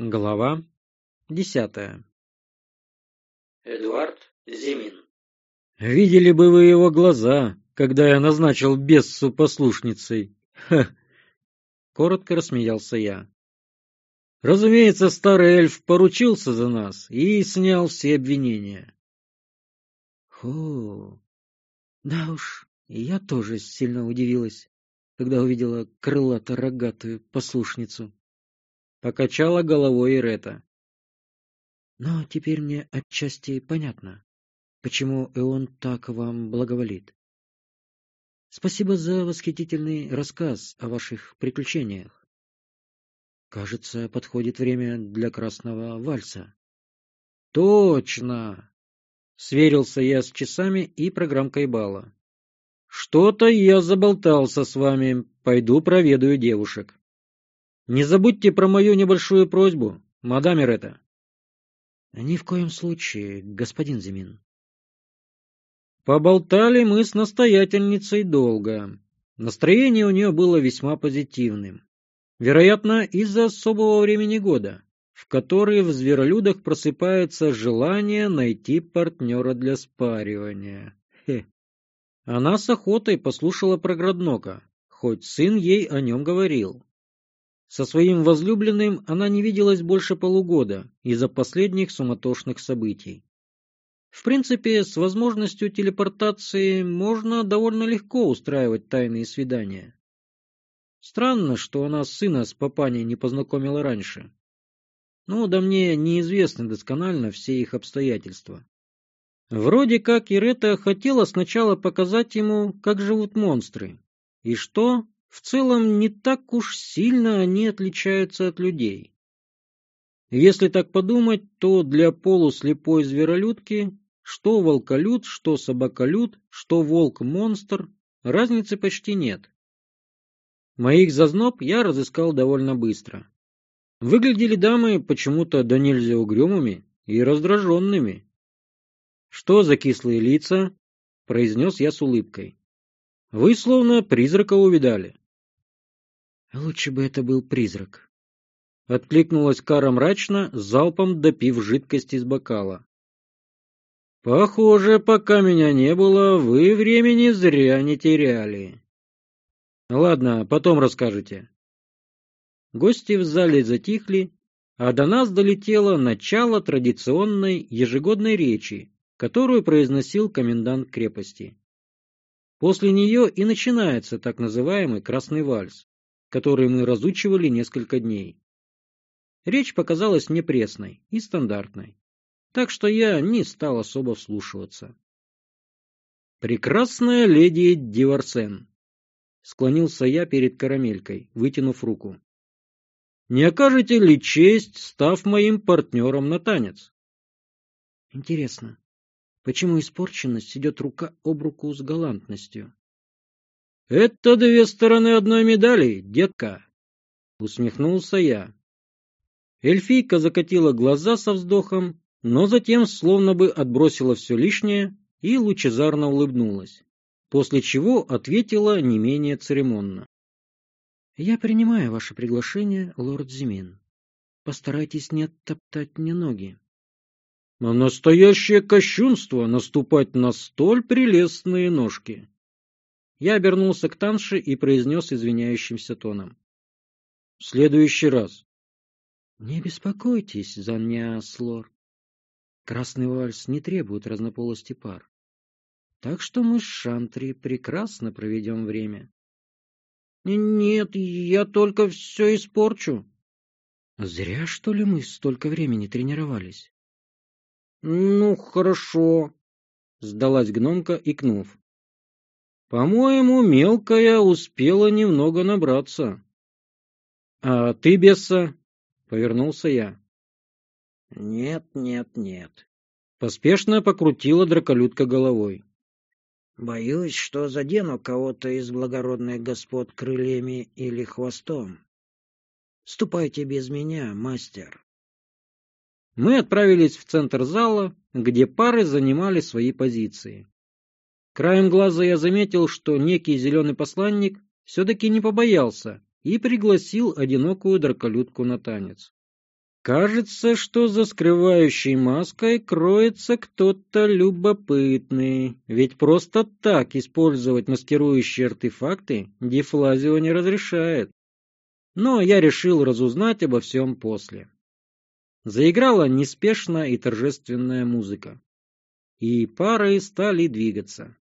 Глава десятая Эдуард Зимин Видели бы вы его глаза, когда я назначил Бессу послушницей. Ха! Коротко рассмеялся я. Разумеется, старый эльф поручился за нас и снял все обвинения. Хо! Да уж, я тоже сильно удивилась, когда увидела крылато-рогатую послушницу. Покачала головой Ирета. Но теперь мне отчасти понятно, почему Эон так вам благоволит. Спасибо за восхитительный рассказ о ваших приключениях. Кажется, подходит время для красного вальса. Точно! Сверился я с часами и программкой бала. Что-то я заболтался с вами. Пойду проведаю девушек. Не забудьте про мою небольшую просьбу, мадам Ирета. Ни в коем случае, господин Зимин. Поболтали мы с настоятельницей долго. Настроение у нее было весьма позитивным. Вероятно, из-за особого времени года, в который в зверолюдах просыпается желание найти партнера для спаривания. Хе. Она с охотой послушала про Граднока, хоть сын ей о нем говорил. Со своим возлюбленным она не виделась больше полугода из-за последних суматошных событий. В принципе, с возможностью телепортации можно довольно легко устраивать тайные свидания. Странно, что она сына с папаней не познакомила раньше. Но да мне неизвестны досконально все их обстоятельства. Вроде как Ирета хотела сначала показать ему, как живут монстры, и что в целом не так уж сильно они отличаются от людей. Если так подумать, то для полуслепой зверолюдки что волколюд, что собаколюд, что волк-монстр, разницы почти нет. Моих зазноб я разыскал довольно быстро. Выглядели дамы почему-то до нельзя угрюмыми и раздраженными. «Что за кислые лица?» — произнес я с улыбкой. «Вы словно призрака увидали». Лучше бы это был призрак. Откликнулась Кара мрачно, залпом допив жидкость из бокала. Похоже, пока меня не было, вы времени зря не теряли. Ладно, потом расскажете. Гости в зале затихли, а до нас долетело начало традиционной ежегодной речи, которую произносил комендант крепости. После нее и начинается так называемый «красный вальс», который мы разучивали несколько дней. Речь показалась мне пресной и стандартной, так что я не стал особо вслушиваться. «Прекрасная леди Диварсен», — склонился я перед карамелькой, вытянув руку. «Не окажете ли честь, став моим партнером на танец?» «Интересно, почему испорченность идет рука об руку с галантностью?» «Это две стороны одной медали, детка!» — усмехнулся я. Эльфийка закатила глаза со вздохом, но затем словно бы отбросила все лишнее и лучезарно улыбнулась, после чего ответила не менее церемонно. «Я принимаю ваше приглашение, лорд Зимин. Постарайтесь не оттоптать мне ноги». «Настоящее кощунство наступать на столь прелестные ножки!» Я обернулся к Танше и произнес извиняющимся тоном. — В следующий раз. — Не беспокойтесь за меня, Слор. Красный вальс не требует разнополости пар. Так что мы с Шантри прекрасно проведем время. — Нет, я только все испорчу. — Зря, что ли, мы столько времени тренировались? — Ну, хорошо, — сдалась гномка, икнув. По-моему, мелкая успела немного набраться. — А ты, Бесса? — повернулся я. — Нет, нет, нет. Поспешно покрутила драколюдка головой. — Боюсь, что задену кого-то из благородных господ крыльями или хвостом. Ступайте без меня, мастер. Мы отправились в центр зала, где пары занимали свои позиции. Краем глаза я заметил, что некий зеленый посланник все-таки не побоялся и пригласил одинокую драколюдку на танец. Кажется, что за скрывающей маской кроется кто-то любопытный, ведь просто так использовать маскирующие артефакты Дефлазио не разрешает. Но я решил разузнать обо всем после. Заиграла неспешная и торжественная музыка. И пары стали двигаться.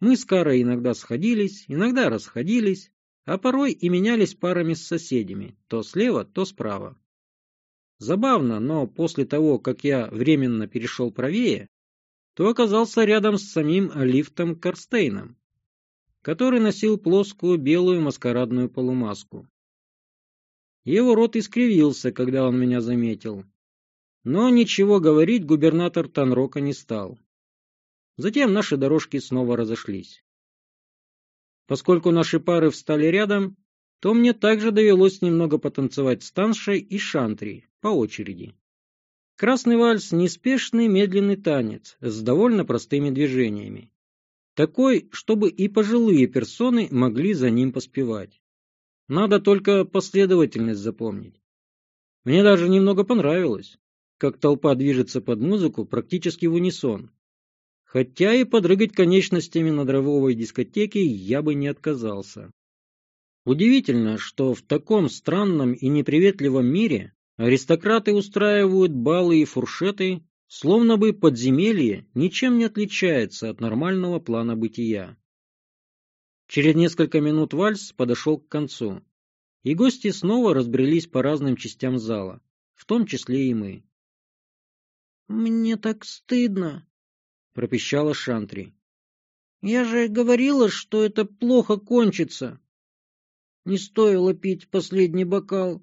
Мы с Карой иногда сходились, иногда расходились, а порой и менялись парами с соседями, то слева, то справа. Забавно, но после того, как я временно перешел правее, то оказался рядом с самим лифтом Карстейном, который носил плоскую белую маскарадную полумаску. Его рот искривился, когда он меня заметил. Но ничего говорить губернатор Танрока не стал. Затем наши дорожки снова разошлись. Поскольку наши пары встали рядом, то мне также довелось немного потанцевать с Таншей и Шантри по очереди. Красный вальс – неспешный медленный танец с довольно простыми движениями. Такой, чтобы и пожилые персоны могли за ним поспевать. Надо только последовательность запомнить. Мне даже немного понравилось, как толпа движется под музыку практически в унисон. Хотя и подрыгать конечностями на дрововой дискотеке я бы не отказался. Удивительно, что в таком странном и неприветливом мире аристократы устраивают балы и фуршеты, словно бы подземелье ничем не отличается от нормального плана бытия. Через несколько минут вальс подошел к концу, и гости снова разбрелись по разным частям зала, в том числе и мы. «Мне так стыдно», — пропищала Шантри. «Я же говорила, что это плохо кончится». Не стоило пить последний бокал.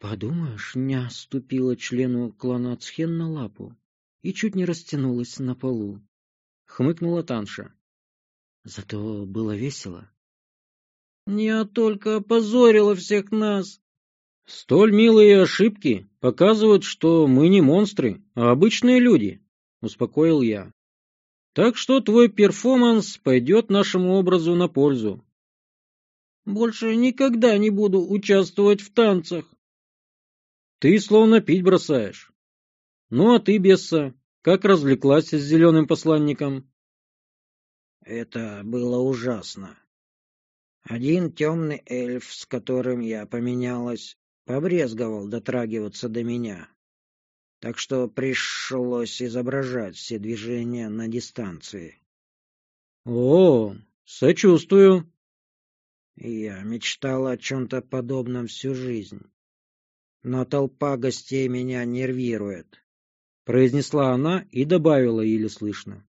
Подумаешь, ня ступила члену клана Цхен на лапу и чуть не растянулась на полу. Хмыкнула Танша. Зато было весело. Я только опозорила всех нас. Столь милые ошибки показывают, что мы не монстры, а обычные люди, успокоил я. Так что твой перформанс пойдет нашему образу на пользу. Больше никогда не буду участвовать в танцах. Ты словно пить бросаешь. Ну а ты, Бесса, как развлеклась с зеленым посланником? Это было ужасно. Один темный эльф, с которым я поменялась, побрезговал дотрагиваться до меня. Так что пришлось изображать все движения на дистанции. — О, сочувствую, я мечтала о чем-то подобном всю жизнь. Но толпа гостей меня нервирует. Произнесла она и добавила еле слышно.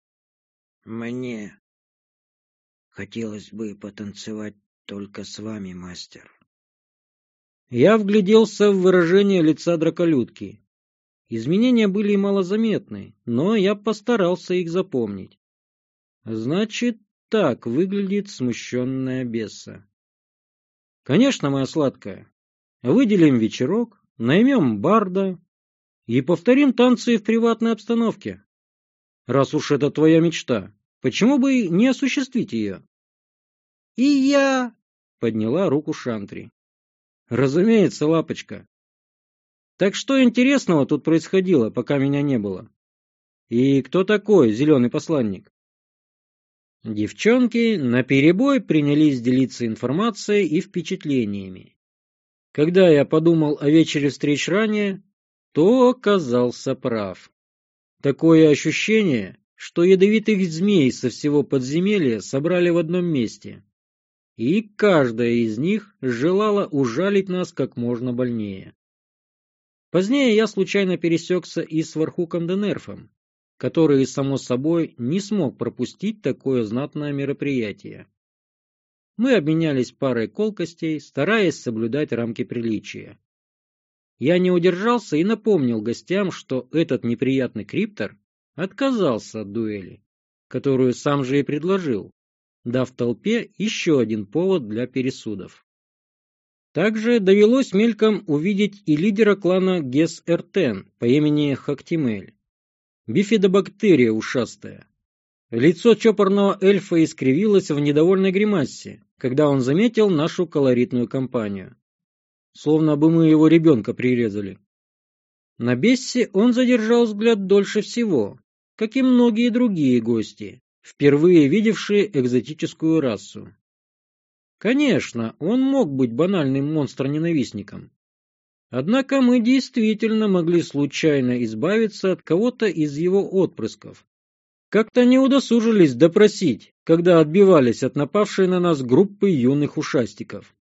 Мне хотелось бы потанцевать только с вами, мастер. Я вгляделся в выражение лица драколюдки. Изменения были малозаметны, но я постарался их запомнить. Значит, так выглядит смущенная беса. Конечно, моя сладкая. Выделим вечерок, наймем барда и повторим танцы в приватной обстановке. Раз уж это твоя мечта, почему бы не осуществить ее? — И я! — подняла руку Шантри. — Разумеется, лапочка. Так что интересного тут происходило, пока меня не было? И кто такой зеленый посланник? Девчонки наперебой принялись делиться информацией и впечатлениями. Когда я подумал о вечере встреч ранее, то оказался прав. Такое ощущение, что ядовитых змей со всего подземелья собрали в одном месте. И каждая из них желала ужалить нас как можно больнее. Позднее я случайно пересекся и с Вархуком Денерфом, который, само собой, не смог пропустить такое знатное мероприятие. Мы обменялись парой колкостей, стараясь соблюдать рамки приличия. Я не удержался и напомнил гостям, что этот неприятный криптор отказался от дуэли, которую сам же и предложил, дав толпе еще один повод для пересудов. Также довелось мельком увидеть и лидера клана Гес-Эртен по имени Хактимель, бифидобактерия ушастая. Лицо чопорного эльфа искривилось в недовольной гримасе, когда он заметил нашу колоритную компанию. словно бы мы его ребенка прирезали. На Бессе он задержал взгляд дольше всего, как и многие другие гости, впервые видевшие экзотическую расу. Конечно, он мог быть банальным монстр-ненавистником. Однако мы действительно могли случайно избавиться от кого-то из его отпрысков. Как-то не удосужились допросить, когда отбивались от напавшей на нас группы юных ушастиков.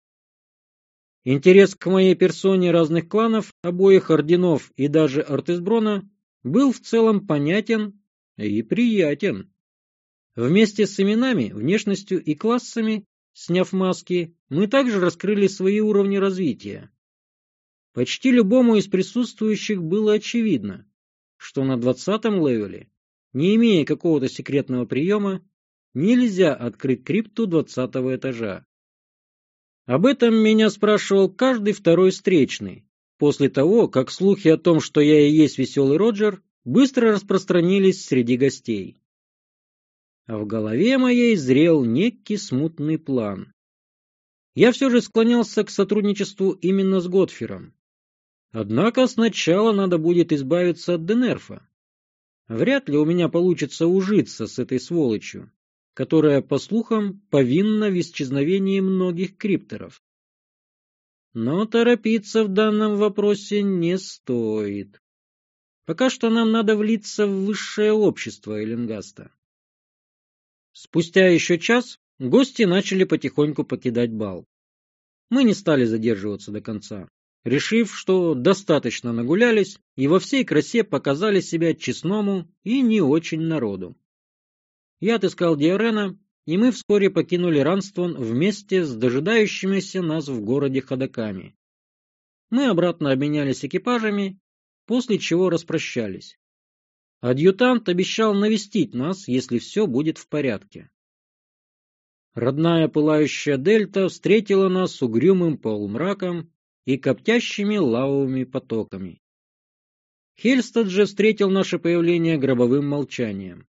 Интерес к моей персоне разных кланов, обоих орденов и даже Артесброна был в целом понятен и приятен. Вместе с именами, внешностью и классами Сняв маски, мы также раскрыли свои уровни развития. Почти любому из присутствующих было очевидно, что на двадцатом левеле, не имея какого-то секретного приема, нельзя открыть крипту двадцатого этажа. Об этом меня спрашивал каждый второй встречный, после того, как слухи о том, что я и есть веселый Роджер, быстро распространились среди гостей а в голове моей зрел некий смутный план. Я все же склонялся к сотрудничеству именно с Готфером. Однако сначала надо будет избавиться от Денерфа. Вряд ли у меня получится ужиться с этой сволочью, которая, по слухам, повинна в исчезновении многих крипторов. Но торопиться в данном вопросе не стоит. Пока что нам надо влиться в высшее общество Эленгаста. Спустя еще час гости начали потихоньку покидать бал. Мы не стали задерживаться до конца, решив, что достаточно нагулялись и во всей красе показали себя честному и не очень народу. Я отыскал Диорена, и мы вскоре покинули Ранствон вместе с дожидающимися нас в городе ходаками. Мы обратно обменялись экипажами, после чего распрощались. Адъютант обещал навестить нас, если все будет в порядке. Родная пылающая дельта встретила нас угрюмым полумраком и коптящими лавовыми потоками. Хельстад же встретил наше появление гробовым молчанием.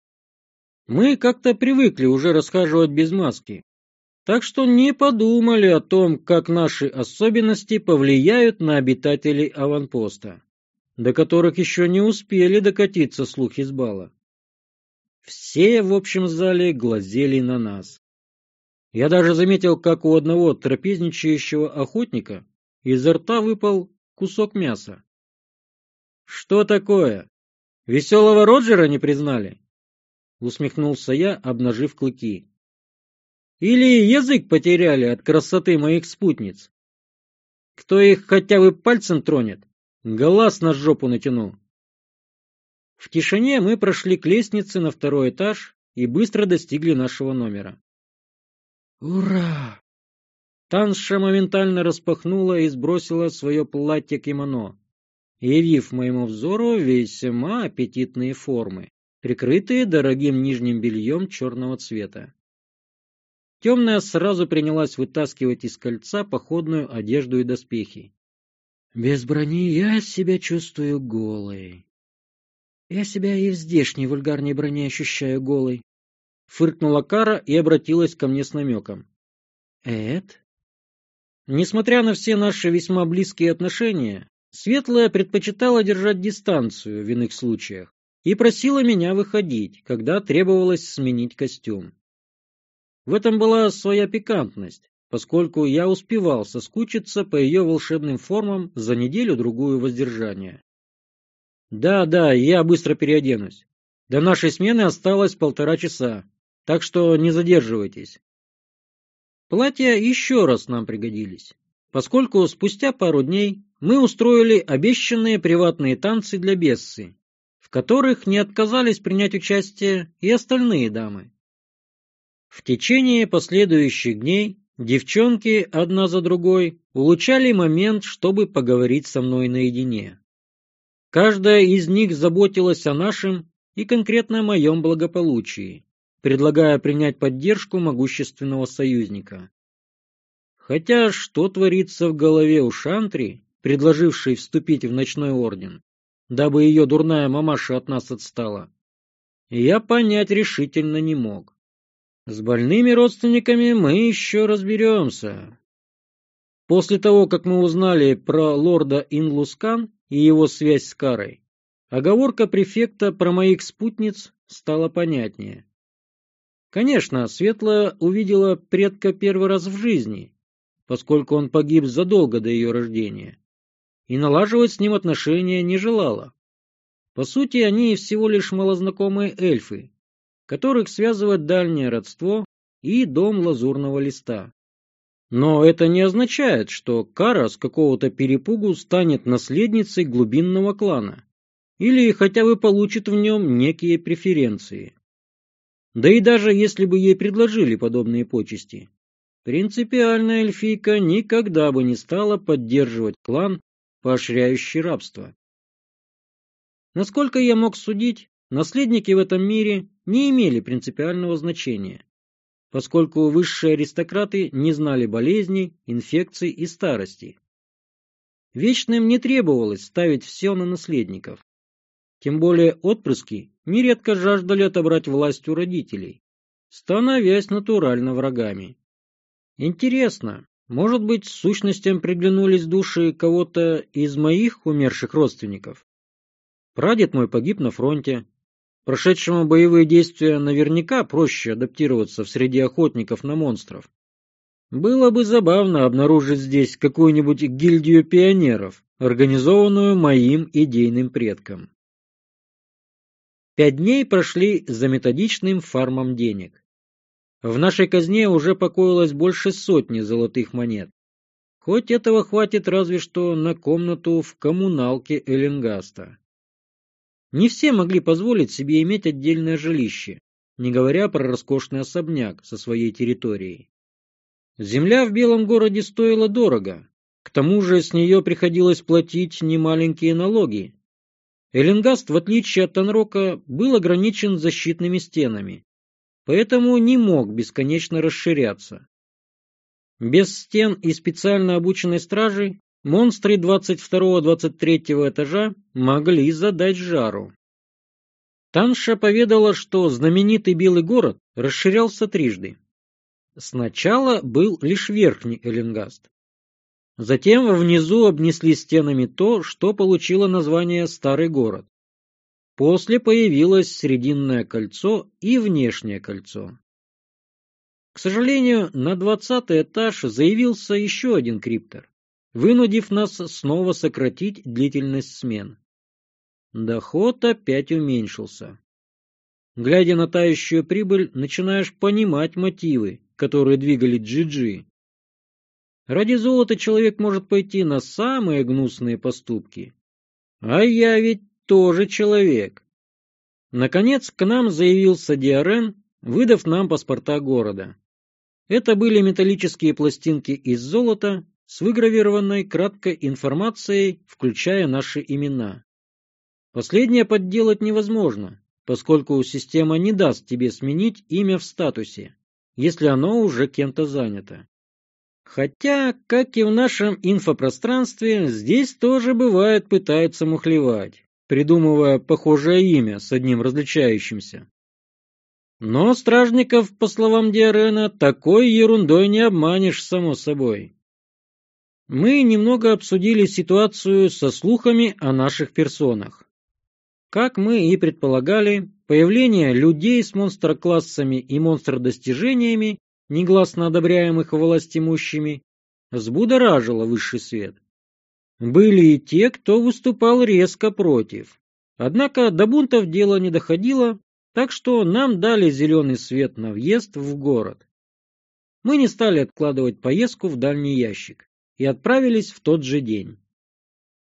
Мы как-то привыкли уже расхаживать без маски, так что не подумали о том, как наши особенности повлияют на обитателей аванпоста до которых еще не успели докатиться слухи с бала. Все в общем зале глазели на нас. Я даже заметил, как у одного трапезничающего охотника изо рта выпал кусок мяса. «Что такое? Веселого Роджера не признали?» Усмехнулся я, обнажив клыки. «Или язык потеряли от красоты моих спутниц? Кто их хотя бы пальцем тронет, Глаз на жопу натяну. В тишине мы прошли к лестнице на второй этаж и быстро достигли нашего номера. «Ура!» Танша моментально распахнула и сбросила свое платье-кимоно, явив моему взору весьма аппетитные формы, прикрытые дорогим нижним бельем черного цвета. Темная сразу принялась вытаскивать из кольца походную одежду и доспехи. Без брони я себя чувствую голой. Я себя и в здешней вульгарной броне ощущаю голой. Фыркнула Кара и обратилась ко мне с намеком. Эд? Несмотря на все наши весьма близкие отношения, Светлая предпочитала держать дистанцию в иных случаях и просила меня выходить, когда требовалось сменить костюм. В этом была своя пикантность, поскольку я успевал соскучиться по ее волшебным формам за неделю-другую воздержания. Да, да, я быстро переоденусь. До нашей смены осталось полтора часа, так что не задерживайтесь. Платья еще раз нам пригодились, поскольку спустя пару дней мы устроили обещанные приватные танцы для Бессы, в которых не отказались принять участие и остальные дамы. В течение последующих дней Девчонки одна за другой улучшали момент, чтобы поговорить со мной наедине. Каждая из них заботилась о нашем и конкретно моем благополучии, предлагая принять поддержку могущественного союзника. Хотя что творится в голове у Шантри, предложившей вступить в ночной орден, дабы ее дурная мамаша от нас отстала, я понять решительно не мог. С больными родственниками мы еще разберемся. После того, как мы узнали про лорда Инлускан и его связь с Карой, оговорка префекта про моих спутниц стала понятнее. Конечно, Светлая увидела предка первый раз в жизни, поскольку он погиб задолго до ее рождения, и налаживать с ним отношения не желала. По сути, они всего лишь малознакомые эльфы, которых связывает дальнее родство и дом лазурного листа. Но это не означает, что Кара с какого-то перепугу станет наследницей глубинного клана или хотя бы получит в нем некие преференции. Да и даже если бы ей предложили подобные почести, принципиальная эльфийка никогда бы не стала поддерживать клан, поощряющий рабство. Насколько я мог судить, наследники в этом мире не имели принципиального значения, поскольку высшие аристократы не знали болезней, инфекций и старости. Вечным не требовалось ставить все на наследников. Тем более отпрыски нередко жаждали отобрать власть у родителей, становясь натурально врагами. Интересно, может быть, сущностям приглянулись души кого-то из моих умерших родственников? Прадед мой погиб на фронте. Прошедшему боевые действия наверняка проще адаптироваться в среде охотников на монстров. Было бы забавно обнаружить здесь какую-нибудь гильдию пионеров, организованную моим идейным предком. Пять дней прошли за методичным фармом денег. В нашей казне уже покоилось больше сотни золотых монет. Хоть этого хватит разве что на комнату в коммуналке Эленгаста. Не все могли позволить себе иметь отдельное жилище, не говоря про роскошный особняк со своей территорией. Земля в Белом городе стоила дорого, к тому же с нее приходилось платить немаленькие налоги. Эленгаст, в отличие от Танрока, был ограничен защитными стенами, поэтому не мог бесконечно расширяться. Без стен и специально обученной стражи монстры 22-23 этажа могли задать жару. Танша поведала, что знаменитый Белый город расширялся трижды. Сначала был лишь верхний Эленгаст. Затем внизу обнесли стенами то, что получило название Старый город. После появилось Срединное кольцо и Внешнее кольцо. К сожалению, на двадцатый этаж заявился еще один криптор вынудив нас снова сократить длительность смен. Доход опять уменьшился. Глядя на тающую прибыль, начинаешь понимать мотивы, которые двигали Джиджи. Ради золота человек может пойти на самые гнусные поступки. А я ведь тоже человек. Наконец к нам заявился Диарен, выдав нам паспорта города. Это были металлические пластинки из золота, с выгравированной краткой информацией, включая наши имена. Последнее подделать невозможно, поскольку система не даст тебе сменить имя в статусе, если оно уже кем-то занято. Хотя, как и в нашем инфопространстве, здесь тоже бывает пытаются мухлевать, придумывая похожее имя с одним различающимся. Но стражников, по словам Диарена, такой ерундой не обманешь, само собой мы немного обсудили ситуацию со слухами о наших персонах. Как мы и предполагали, появление людей с монстроклассами и монстродостижениями, негласно одобряемых властимущими, взбудоражило высший свет. Были и те, кто выступал резко против. Однако до бунтов дело не доходило, так что нам дали зеленый свет на въезд в город. Мы не стали откладывать поездку в дальний ящик и отправились в тот же день.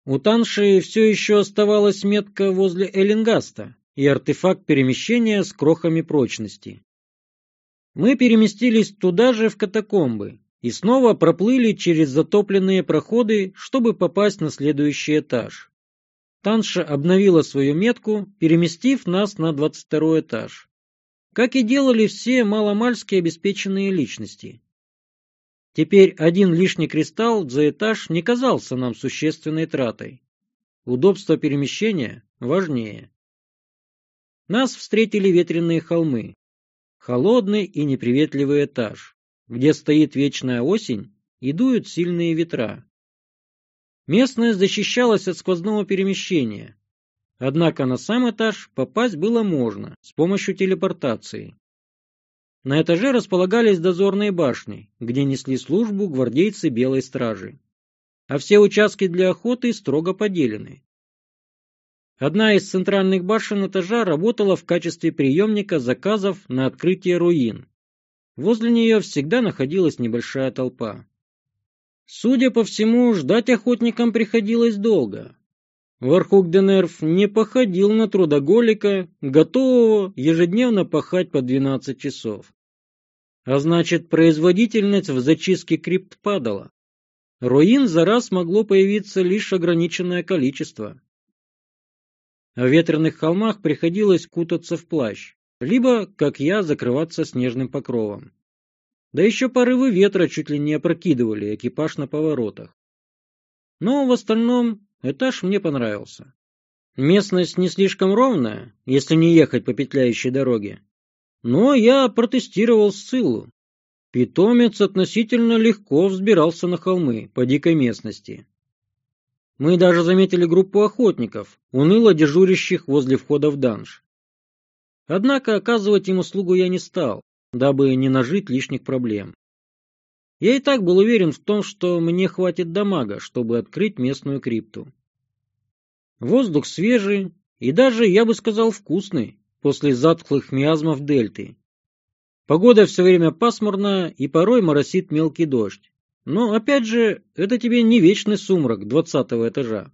У Танши все еще оставалась метка возле Эллингаста и артефакт перемещения с крохами прочности. Мы переместились туда же в катакомбы и снова проплыли через затопленные проходы, чтобы попасть на следующий этаж. Танша обновила свою метку, переместив нас на 22 этаж. Как и делали все маломальски обеспеченные личности. Теперь один лишний кристалл за этаж не казался нам существенной тратой. Удобство перемещения важнее. Нас встретили ветреные холмы. Холодный и неприветливый этаж, где стоит вечная осень и дуют сильные ветра. Местность защищалась от сквозного перемещения, однако на сам этаж попасть было можно с помощью телепортации. На этаже располагались дозорные башни, где несли службу гвардейцы Белой Стражи, а все участки для охоты строго поделены. Одна из центральных башен этажа работала в качестве приемника заказов на открытие руин. Возле нее всегда находилась небольшая толпа. Судя по всему, ждать охотникам приходилось долго. Вархук Денерф не походил на трудоголика, готового ежедневно пахать по 12 часов. А значит, производительность в зачистке крипт падала. Руин за раз могло появиться лишь ограниченное количество. В ветреных холмах приходилось кутаться в плащ, либо, как я, закрываться снежным покровом. Да еще порывы ветра чуть ли не опрокидывали экипаж на поворотах. Но в остальном этаж мне понравился. Местность не слишком ровная, если не ехать по петляющей дороге. Но я протестировал Сциллу. Питомец относительно легко взбирался на холмы по дикой местности. Мы даже заметили группу охотников, уныло дежурящих возле входа в данж. Однако оказывать им услугу я не стал, дабы не нажить лишних проблем. Я и так был уверен в том, что мне хватит дамага, чтобы открыть местную крипту. Воздух свежий и даже, я бы сказал, вкусный после затхлых миазмов дельты. Погода все время пасмурная и порой моросит мелкий дождь. Но, опять же, это тебе не вечный сумрак двадцатого этажа.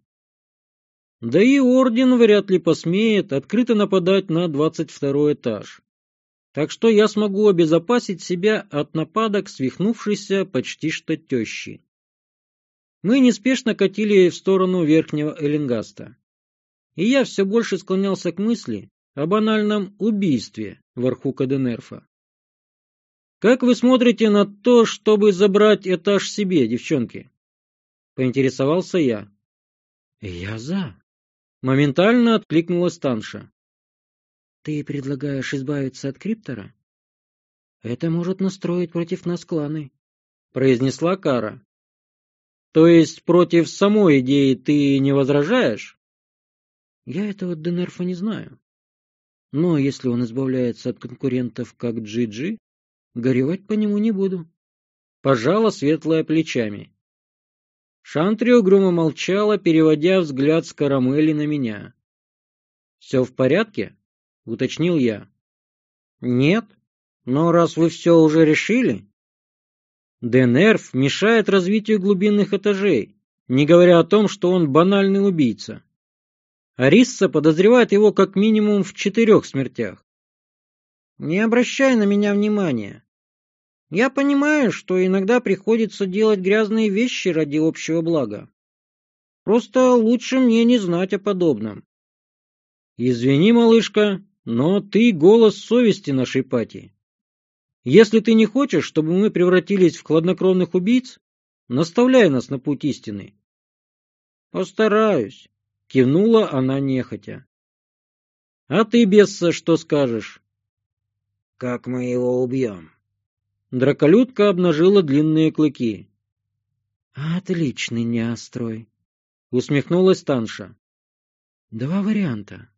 Да и орден вряд ли посмеет открыто нападать на двадцать второй этаж. Так что я смогу обезопасить себя от нападок свихнувшейся почти что тещи. Мы неспешно катили в сторону верхнего Эллингаста. И я все больше склонялся к мысли о банальном убийстве в арху Каденерфа. Как вы смотрите на то, чтобы забрать этаж себе, девчонки? Поинтересовался я. Я за. Моментально откликнулась Танша. Ты предлагаешь избавиться от криптора? Это может настроить против нас кланы, произнесла Кара. То есть против самой идеи ты не возражаешь? Я этого Денерфа не знаю. Но если он избавляется от конкурентов как Джи-Джи, Горевать по нему не буду. Пожала светлая плечами. Шантри угрюмо молчала, переводя взгляд с карамели на меня. «Все в порядке?» — уточнил я. «Нет, но раз вы все уже решили...» ДНРФ мешает развитию глубинных этажей, не говоря о том, что он банальный убийца. Арисса подозревает его как минимум в четырех смертях. Не обращай на меня внимания. Я понимаю, что иногда приходится делать грязные вещи ради общего блага. Просто лучше мне не знать о подобном. Извини, малышка, но ты голос совести нашей пати. Если ты не хочешь, чтобы мы превратились в хладнокровных убийц, наставляй нас на путь истины. Постараюсь, кивнула она нехотя. А ты, Бесса, что скажешь? Как мы его убьем? Драколюдка обнажила длинные клыки. Отличный неострой, усмехнулась Танша. Два варианта.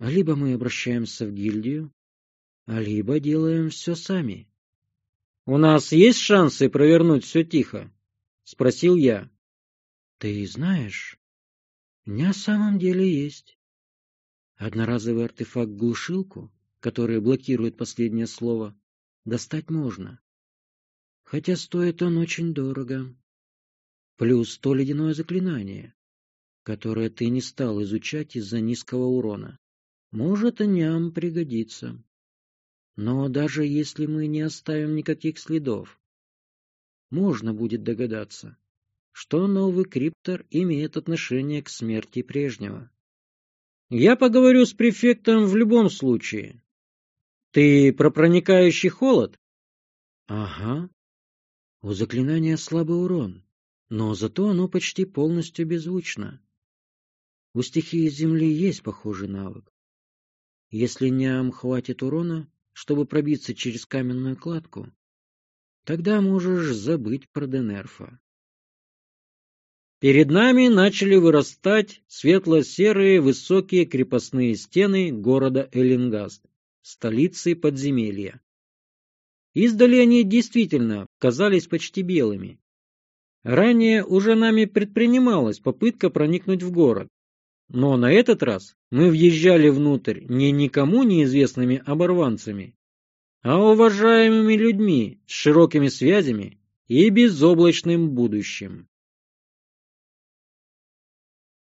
Либо мы обращаемся в гильдию, либо делаем все сами. У нас есть шансы провернуть все тихо? Спросил я. Ты знаешь, на самом деле есть. Одноразовый артефакт-глушилку который блокирует последнее слово, достать можно. Хотя стоит он очень дорого. Плюс то ледяное заклинание, которое ты не стал изучать из-за низкого урона. Может, ням пригодится. Но даже если мы не оставим никаких следов, можно будет догадаться, что новый криптор имеет отношение к смерти прежнего. Я поговорю с префектом в любом случае, ты про проникающий холод? Ага. У заклинания слабый урон, но зато оно почти полностью беззвучно. У стихии Земли есть похожий навык. Если ням хватит урона, чтобы пробиться через каменную кладку, тогда можешь забыть про Денерфа. Перед нами начали вырастать светло-серые высокие крепостные стены города Эллингаст, столицы подземелья. Издали они действительно казались почти белыми. Ранее уже нами предпринималась попытка проникнуть в город, но на этот раз мы въезжали внутрь не никому неизвестными оборванцами, а уважаемыми людьми с широкими связями и безоблачным будущим.